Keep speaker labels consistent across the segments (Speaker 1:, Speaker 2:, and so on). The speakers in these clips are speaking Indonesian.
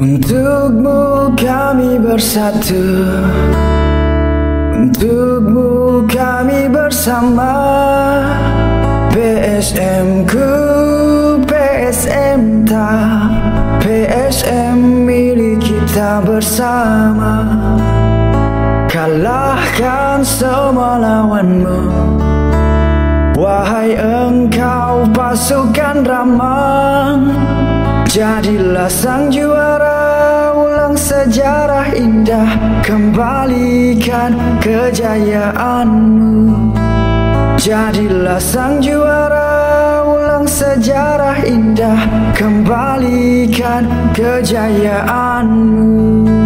Speaker 1: Untukmu kami bersatu. Untukmu kami bersama. PSM ku PSM tak. PSM milik kita bersama. Kalahkan semua lawanmu. Wahai engkau pasukan ramang Jadilah sang juara Ulang sejarah indah. Kembalikan kejayaanmu. Jadilah sang juara Ulang sejarah indah. Kembalikan kejayaanmu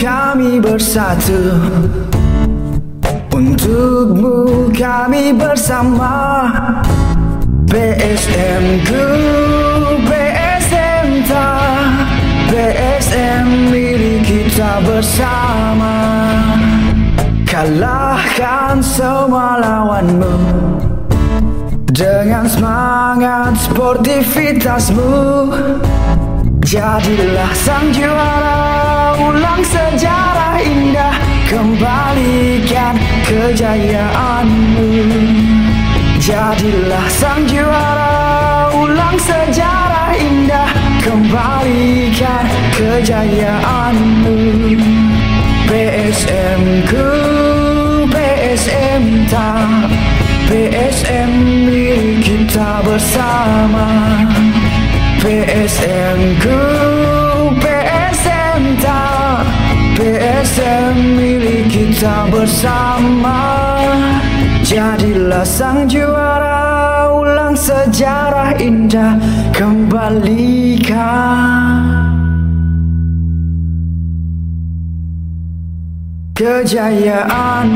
Speaker 1: kami bersatu. Untukmu kami bersama. PSM ku PSM ta PSM milik kita bersama. Kalahkan semua lawanmu. Dengan semangat sportivitasmu Jadilah sang juara Kembalikan kejayaanmu. Jadilah sang juara Ulang sejarah indah. Kembalikan kejayaanmu. PSM ku PSM tak. PSM milik kita bersama. PSM ku kita bersama Jadilah sang juara. Ulang sejarah indah Kembalikan. Kejayaanmu